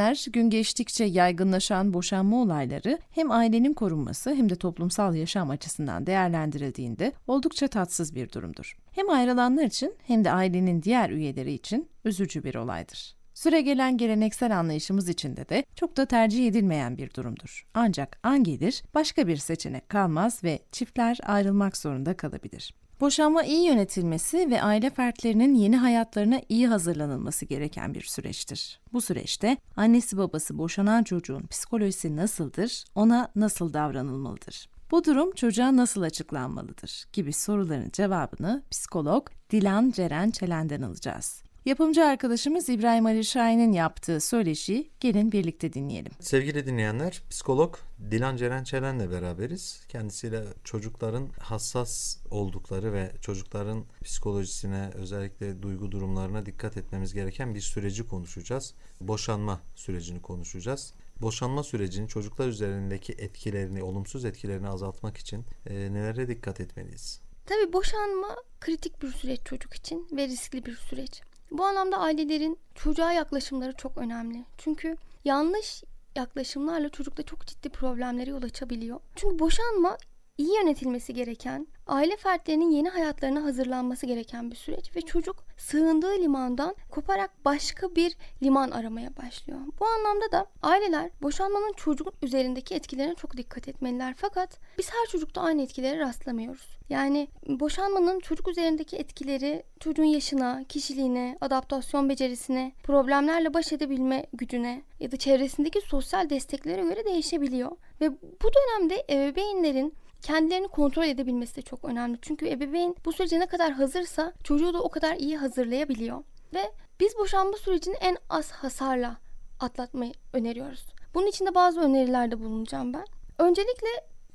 Dinleyenler, gün geçtikçe yaygınlaşan boşanma olayları hem ailenin korunması hem de toplumsal yaşam açısından değerlendirildiğinde oldukça tatsız bir durumdur. Hem ayrılanlar için hem de ailenin diğer üyeleri için üzücü bir olaydır. Süre gelen geleneksel anlayışımız içinde de çok da tercih edilmeyen bir durumdur. Ancak an gelir başka bir seçenek kalmaz ve çiftler ayrılmak zorunda kalabilir. Boşanma iyi yönetilmesi ve aile fertlerinin yeni hayatlarına iyi hazırlanılması gereken bir süreçtir. Bu süreçte annesi babası boşanan çocuğun psikolojisi nasıldır, ona nasıl davranılmalıdır? Bu durum çocuğa nasıl açıklanmalıdır gibi soruların cevabını psikolog Dilan Ceren Çelen'den alacağız. Yapımcı arkadaşımız İbrahim Ali Şahin'in yaptığı söyleşiyi gelin birlikte dinleyelim. Sevgili dinleyenler, psikolog Dilan Ceren Çelen'le beraberiz. Kendisiyle çocukların hassas oldukları ve çocukların psikolojisine, özellikle duygu durumlarına dikkat etmemiz gereken bir süreci konuşacağız. Boşanma sürecini konuşacağız. Boşanma sürecinin çocuklar üzerindeki etkilerini, olumsuz etkilerini azaltmak için e, nelere dikkat etmeliyiz? Tabii boşanma kritik bir süreç çocuk için ve riskli bir süreç. Bu anlamda ailelerin çocuğa yaklaşımları çok önemli. Çünkü yanlış yaklaşımlarla çocukta çok ciddi problemlere yol açabiliyor. Çünkü boşanma iyi yönetilmesi gereken, aile fertlerinin yeni hayatlarına hazırlanması gereken bir süreç ve çocuk sığındığı limandan koparak başka bir liman aramaya başlıyor. Bu anlamda da aileler boşanmanın çocuk üzerindeki etkilerine çok dikkat etmeliler. Fakat biz her çocukta aynı etkilere rastlamıyoruz. Yani boşanmanın çocuk üzerindeki etkileri çocuğun yaşına, kişiliğine, adaptasyon becerisine, problemlerle baş edebilme gücüne ya da çevresindeki sosyal desteklere göre değişebiliyor. Ve bu dönemde ebeveynlerin kendilerini kontrol edebilmesi de çok önemli. Çünkü ebeveyn bu sürece ne kadar hazırsa çocuğu da o kadar iyi hazırlayabiliyor. Ve biz boşanma sürecini en az hasarla atlatmayı öneriyoruz. Bunun için de bazı önerilerde bulunacağım ben. Öncelikle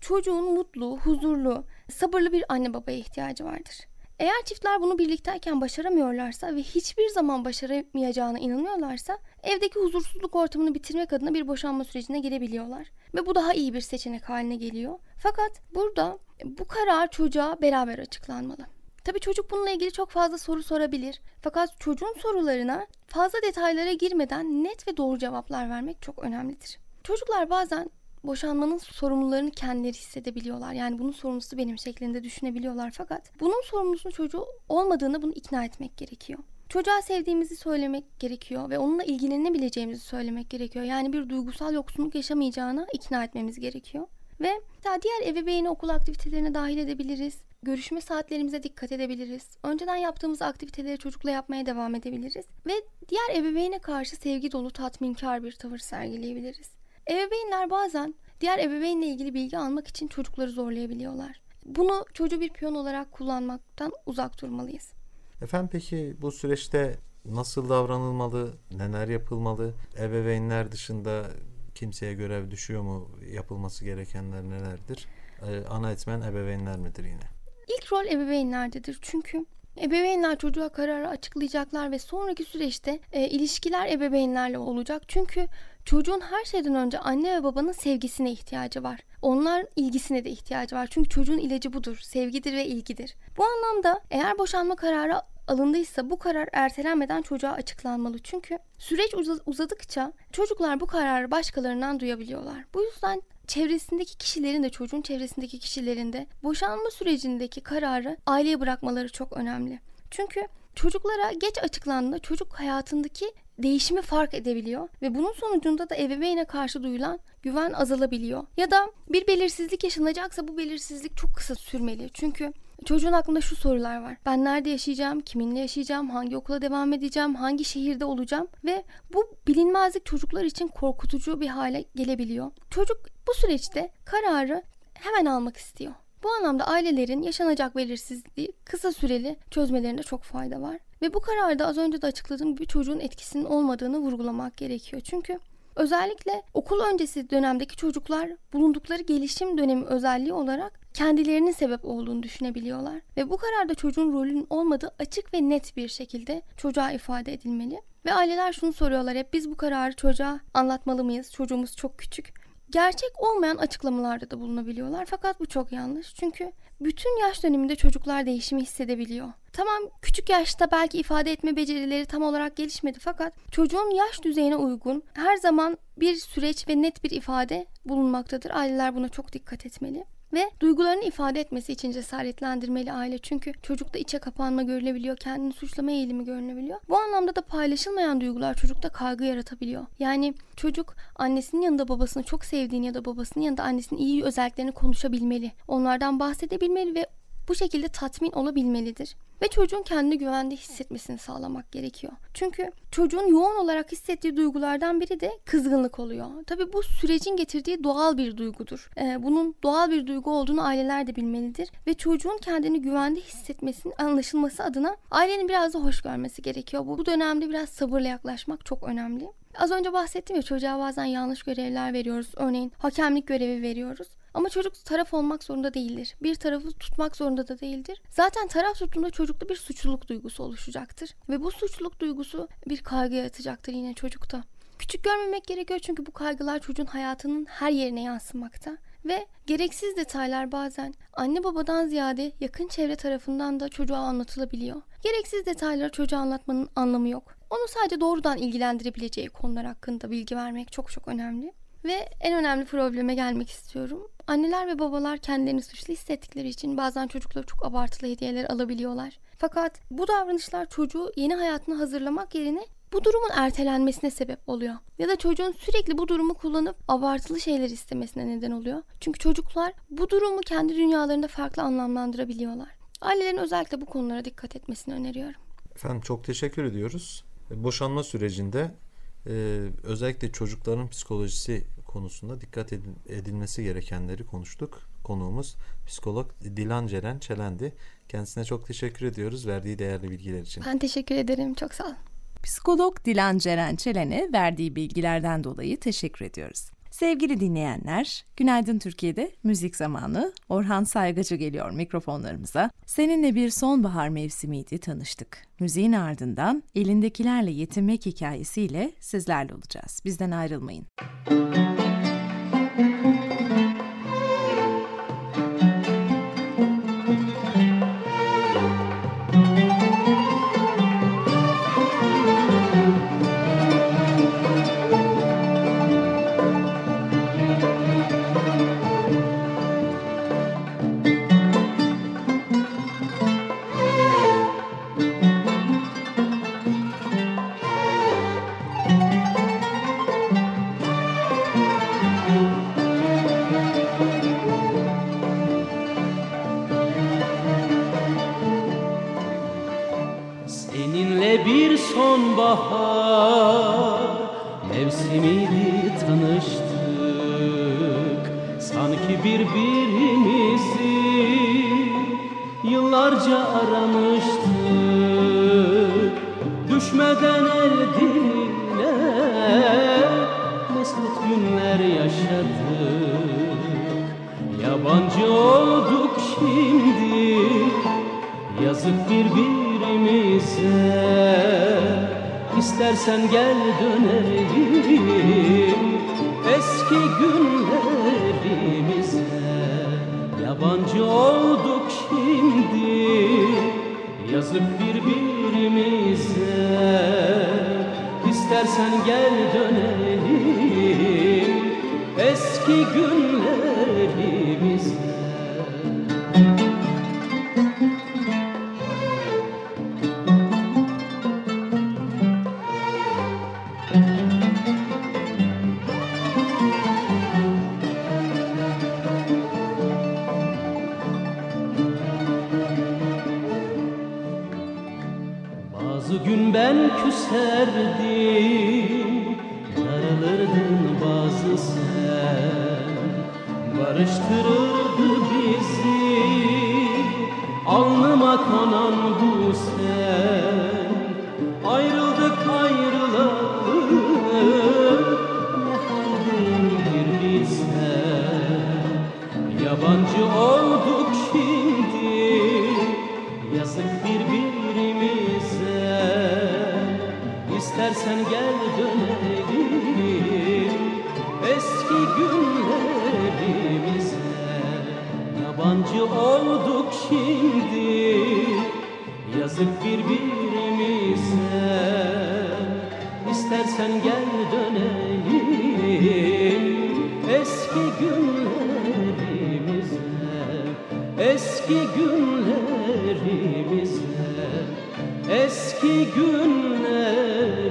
çocuğun mutlu, huzurlu, sabırlı bir anne babaya ihtiyacı vardır. Eğer çiftler bunu birlikteyken başaramıyorlarsa ve hiçbir zaman başaramayacağına inanıyorlarsa evdeki huzursuzluk ortamını bitirmek adına bir boşanma sürecine girebiliyorlar. Ve bu daha iyi bir seçenek haline geliyor. Fakat burada bu karar çocuğa beraber açıklanmalı. Tabii çocuk bununla ilgili çok fazla soru sorabilir. Fakat çocuğun sorularına fazla detaylara girmeden net ve doğru cevaplar vermek çok önemlidir. Çocuklar bazen boşanmanın sorumlularını kendileri hissedebiliyorlar. Yani bunun sorumlusu benim şeklinde düşünebiliyorlar fakat bunun sorumlusu çocuğu olmadığını bunu ikna etmek gerekiyor. Çocuğa sevdiğimizi söylemek gerekiyor ve onunla ilgilenebileceğimizi söylemek gerekiyor. Yani bir duygusal yoksunluk yaşamayacağına ikna etmemiz gerekiyor. Ve diğer ebeveyni okul aktivitelerine dahil edebiliriz. Görüşme saatlerimize dikkat edebiliriz. Önceden yaptığımız aktiviteleri çocukla yapmaya devam edebiliriz. Ve diğer ebeveyne karşı sevgi dolu tatminkar bir tavır sergileyebiliriz. Ebeveynler bazen diğer ebeveynle ilgili bilgi almak için çocukları zorlayabiliyorlar. Bunu çocuğu bir piyon olarak kullanmaktan uzak durmalıyız. Efendim peki bu süreçte nasıl davranılmalı, neler yapılmalı? Ebeveynler dışında kimseye görev düşüyor mu? Yapılması gerekenler nelerdir? Ee, ana etmen ebeveynler midir yine? İlk rol ebeveynlerdedir. Çünkü Ebeveynler çocuğa kararı açıklayacaklar ve sonraki süreçte e, ilişkiler ebeveynlerle olacak. Çünkü çocuğun her şeyden önce anne ve babanın sevgisine ihtiyacı var. Onların ilgisine de ihtiyacı var. Çünkü çocuğun ilacı budur. Sevgidir ve ilgidir. Bu anlamda eğer boşanma kararı alındıysa bu karar ertelenmeden çocuğa açıklanmalı. Çünkü süreç uzadıkça çocuklar bu kararı başkalarından duyabiliyorlar. Bu yüzden çevresindeki kişilerin de çocuğun çevresindeki kişilerin de boşanma sürecindeki kararı aileye bırakmaları çok önemli. Çünkü çocuklara geç açıklandığında çocuk hayatındaki değişimi fark edebiliyor ve bunun sonucunda da ebeveyne karşı duyulan güven azalabiliyor. Ya da bir belirsizlik yaşanacaksa bu belirsizlik çok kısa sürmeli. Çünkü çocuğun aklında şu sorular var. Ben nerede yaşayacağım? Kiminle yaşayacağım? Hangi okula devam edeceğim? Hangi şehirde olacağım? Ve bu bilinmezlik çocuklar için korkutucu bir hale gelebiliyor. Çocuk bu süreçte kararı hemen almak istiyor. Bu anlamda ailelerin yaşanacak belirsizliği kısa süreli çözmelerinde çok fayda var. Ve bu kararda az önce de açıkladığım gibi çocuğun etkisinin olmadığını vurgulamak gerekiyor. Çünkü özellikle okul öncesi dönemdeki çocuklar bulundukları gelişim dönemi özelliği olarak kendilerinin sebep olduğunu düşünebiliyorlar. Ve bu kararda çocuğun rolünün olmadığı açık ve net bir şekilde çocuğa ifade edilmeli. Ve aileler şunu soruyorlar hep biz bu kararı çocuğa anlatmalı mıyız? Çocuğumuz çok küçük gerçek olmayan açıklamalarda da bulunabiliyorlar. Fakat bu çok yanlış. Çünkü bütün yaş döneminde çocuklar değişimi hissedebiliyor. Tamam küçük yaşta belki ifade etme becerileri tam olarak gelişmedi fakat çocuğun yaş düzeyine uygun her zaman bir süreç ve net bir ifade bulunmaktadır. Aileler buna çok dikkat etmeli. Ve duygularını ifade etmesi için cesaretlendirmeli aile. Çünkü çocukta içe kapanma görülebiliyor, kendini suçlama eğilimi görülebiliyor. Bu anlamda da paylaşılmayan duygular çocukta kaygı yaratabiliyor. Yani çocuk annesinin yanında babasını çok sevdiğini ya da babasının yanında annesinin iyi özelliklerini konuşabilmeli. Onlardan bahsedebilmeli ve bu şekilde tatmin olabilmelidir. Ve çocuğun kendini güvende hissetmesini sağlamak gerekiyor. Çünkü çocuğun yoğun olarak hissettiği duygulardan biri de kızgınlık oluyor. Tabi bu sürecin getirdiği doğal bir duygudur. Ee, bunun doğal bir duygu olduğunu aileler de bilmelidir. Ve çocuğun kendini güvende hissetmesinin anlaşılması adına ailenin biraz da hoş görmesi gerekiyor. Bu, bu dönemde biraz sabırla yaklaşmak çok önemli. Az önce bahsettim ya çocuğa bazen yanlış görevler veriyoruz. Örneğin hakemlik görevi veriyoruz. Ama çocuk taraf olmak zorunda değildir. Bir tarafı tutmak zorunda da değildir. Zaten taraf tuttuğunda çocukta bir suçluluk duygusu oluşacaktır. Ve bu suçluluk duygusu bir kaygı yaratacaktır yine çocukta. Küçük görmemek gerekiyor çünkü bu kaygılar çocuğun hayatının her yerine yansımakta. Ve gereksiz detaylar bazen anne babadan ziyade yakın çevre tarafından da çocuğa anlatılabiliyor. Gereksiz detayları çocuğa anlatmanın anlamı yok. Onu sadece doğrudan ilgilendirebileceği konular hakkında bilgi vermek çok çok önemli. Ve en önemli probleme gelmek istiyorum. Anneler ve babalar kendilerini suçlu hissettikleri için bazen çocuklara çok abartılı hediyeler alabiliyorlar. Fakat bu davranışlar çocuğu yeni hayatına hazırlamak yerine bu durumun ertelenmesine sebep oluyor. Ya da çocuğun sürekli bu durumu kullanıp abartılı şeyler istemesine neden oluyor. Çünkü çocuklar bu durumu kendi dünyalarında farklı anlamlandırabiliyorlar. Ailelerin özellikle bu konulara dikkat etmesini öneriyorum. Efendim çok teşekkür ediyoruz. Boşanma sürecinde e, özellikle çocukların psikolojisi konusunda dikkat edilmesi gerekenleri konuştuk. Konuğumuz psikolog Dilan Ceren Çelendi. Kendisine çok teşekkür ediyoruz verdiği değerli bilgiler için. Ben teşekkür ederim. Çok sağ ol. Psikolog Dilan Ceren Çelen'e verdiği bilgilerden dolayı teşekkür ediyoruz. Sevgili dinleyenler, Günaydın Türkiye'de müzik zamanı. Orhan Saygacı geliyor mikrofonlarımıza. Seninle bir sonbahar mevsimiydi tanıştık. Müziğin ardından elindekilerle yetinmek hikayesiyle sizlerle olacağız. Bizden ayrılmayın. Müzik mevsimiydi tanıştık Sanki birbirimizi yıllarca aramıştık. Düşmeden el diline mesut günler yaşadık. Yabancı olduk şimdi yazık birbirimize. İstersen gel dönelim. Eski günlerimize. Yabancı olduk şimdi. Yazıp birbirimize. İstersen gel dönelim. Eski günlerimize bu sen? Ayrıldık ayrılalı Ne haldeyim bir bilsen? Yabancı olduk şimdi. Yazık birbirimize. İstersen gel dönelim. Eski günlerimize. Yabancı olduk şimdi yazık birbirimize İstersen gel dönelim eski günlerimize. Eski günlerimize. Eski günlerimize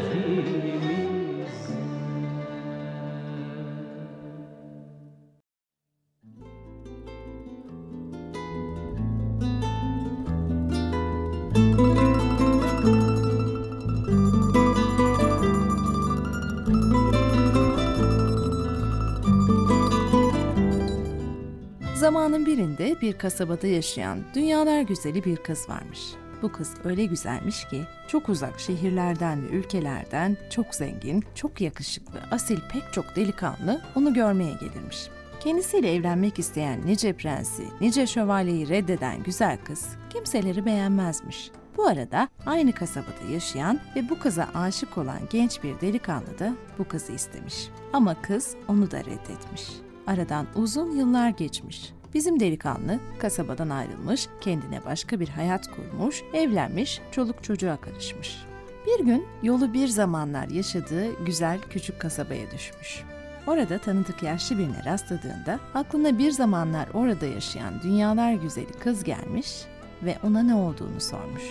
birinde bir kasabada yaşayan dünyalar güzeli bir kız varmış. Bu kız öyle güzelmiş ki çok uzak şehirlerden ve ülkelerden çok zengin, çok yakışıklı, asil pek çok delikanlı onu görmeye gelirmiş. Kendisiyle evlenmek isteyen nice prensi, nice şövalyeyi reddeden güzel kız kimseleri beğenmezmiş. Bu arada aynı kasabada yaşayan ve bu kıza aşık olan genç bir delikanlı da bu kızı istemiş. Ama kız onu da reddetmiş. Aradan uzun yıllar geçmiş. Bizim delikanlı kasabadan ayrılmış, kendine başka bir hayat kurmuş, evlenmiş, çoluk çocuğa karışmış. Bir gün yolu bir zamanlar yaşadığı güzel küçük kasabaya düşmüş. Orada tanıdık yaşlı birine rastladığında aklına bir zamanlar orada yaşayan dünyalar güzeli kız gelmiş ve ona ne olduğunu sormuş.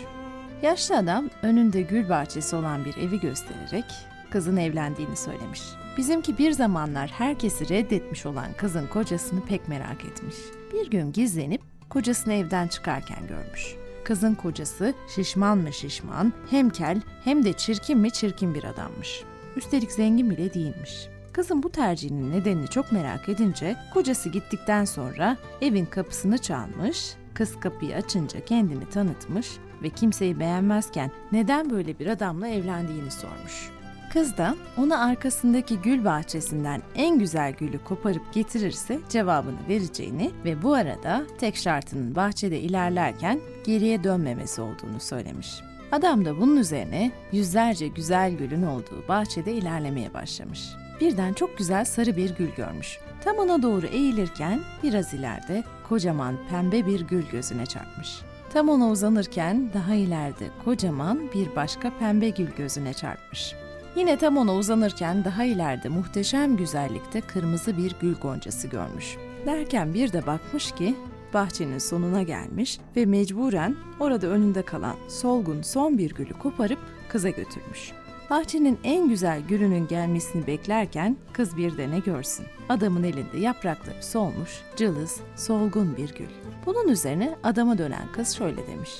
Yaşlı adam önünde gül bahçesi olan bir evi göstererek kızın evlendiğini söylemiş. Bizimki bir zamanlar herkesi reddetmiş olan kızın kocasını pek merak etmiş. Bir gün gizlenip kocasını evden çıkarken görmüş. Kızın kocası şişman mı şişman, hem kel hem de çirkin mi çirkin bir adammış. Üstelik zengin bile değilmiş. Kızın bu tercihinin nedenini çok merak edince kocası gittikten sonra evin kapısını çalmış, kız kapıyı açınca kendini tanıtmış ve kimseyi beğenmezken neden böyle bir adamla evlendiğini sormuş. Kız da ona arkasındaki gül bahçesinden en güzel gülü koparıp getirirse cevabını vereceğini ve bu arada tek şartının bahçede ilerlerken geriye dönmemesi olduğunu söylemiş. Adam da bunun üzerine yüzlerce güzel gülün olduğu bahçede ilerlemeye başlamış. Birden çok güzel sarı bir gül görmüş. Tam ona doğru eğilirken biraz ileride kocaman pembe bir gül gözüne çarpmış. Tam ona uzanırken daha ileride kocaman bir başka pembe gül gözüne çarpmış. Yine tam ona uzanırken daha ileride muhteşem güzellikte kırmızı bir gül goncası görmüş. Derken bir de bakmış ki bahçenin sonuna gelmiş ve mecburen orada önünde kalan solgun son bir gülü koparıp kıza götürmüş. Bahçenin en güzel gülünün gelmesini beklerken kız bir de ne görsün. Adamın elinde yaprakları solmuş, cılız, solgun bir gül. Bunun üzerine adama dönen kız şöyle demiş.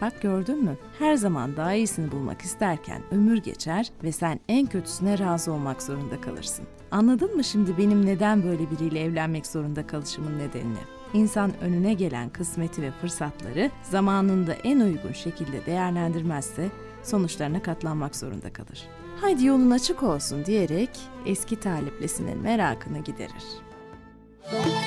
Bak gördün mü? Her zaman daha iyisini bulmak isterken ömür geçer ve sen en kötüsüne razı olmak zorunda kalırsın. Anladın mı şimdi benim neden böyle biriyle evlenmek zorunda kalışımın nedenini? İnsan önüne gelen kısmeti ve fırsatları zamanında en uygun şekilde değerlendirmezse sonuçlarına katlanmak zorunda kalır. Haydi yolun açık olsun diyerek eski taliplisinin merakını giderir. içimde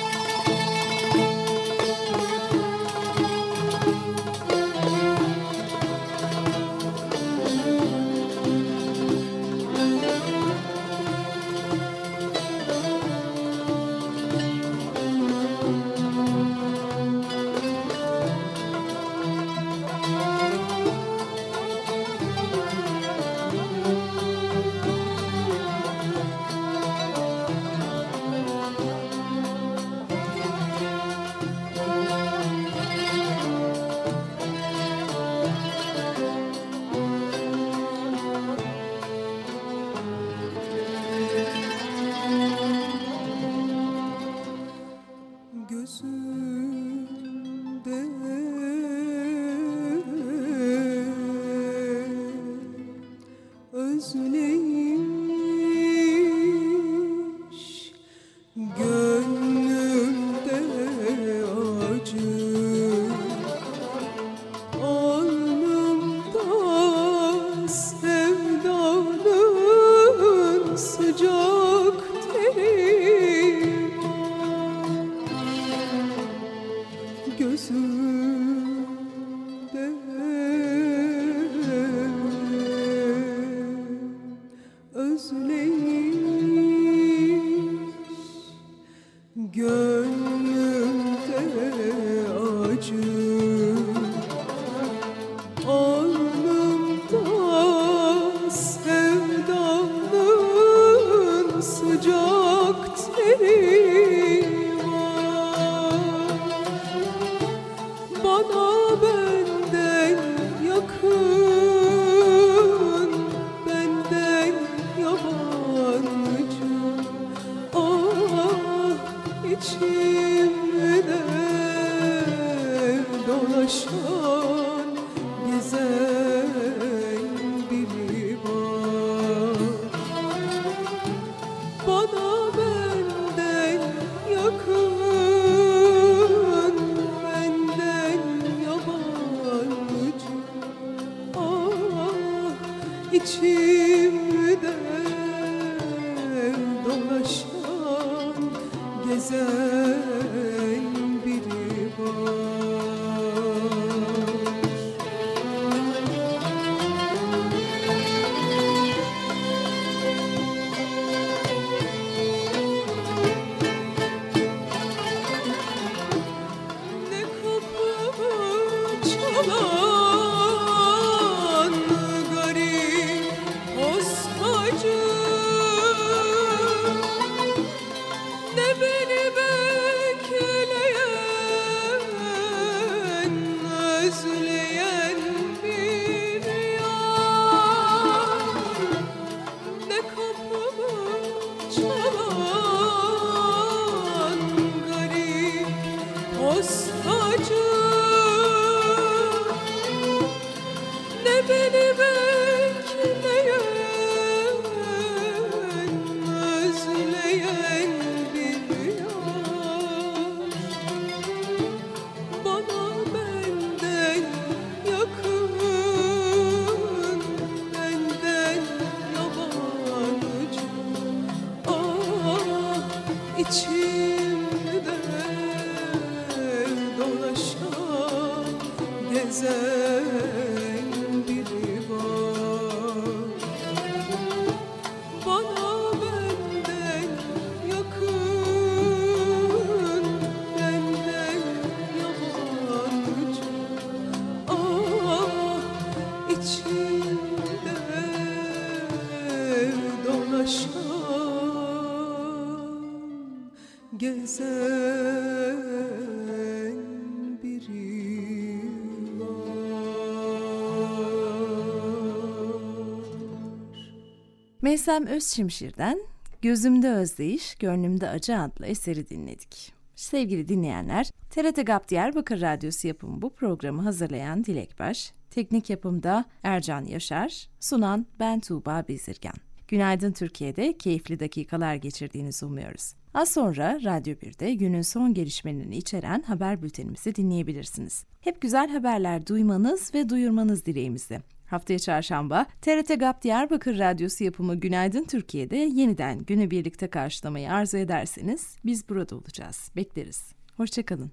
Baba. Biri var Meysem Özçimşir'den Gözümde Özdeyiş, Gönlümde Acı adlı eseri dinledik. Sevgili dinleyenler, TRT GAP Diyarbakır Radyosu yapımı bu programı hazırlayan Dilek Baş, teknik yapımda Ercan Yaşar, sunan ben Tuğba Bezirgan. Günaydın Türkiye'de keyifli dakikalar geçirdiğinizi umuyoruz. Az sonra Radyo 1'de günün son gelişmelerini içeren haber bültenimizi dinleyebilirsiniz. Hep güzel haberler duymanız ve duyurmanız dileğimizde. Haftaya çarşamba TRT GAP Diyarbakır Radyosu yapımı Günaydın Türkiye'de yeniden günü birlikte karşılamayı arzu ederseniz biz burada olacağız. Bekleriz. Hoşçakalın.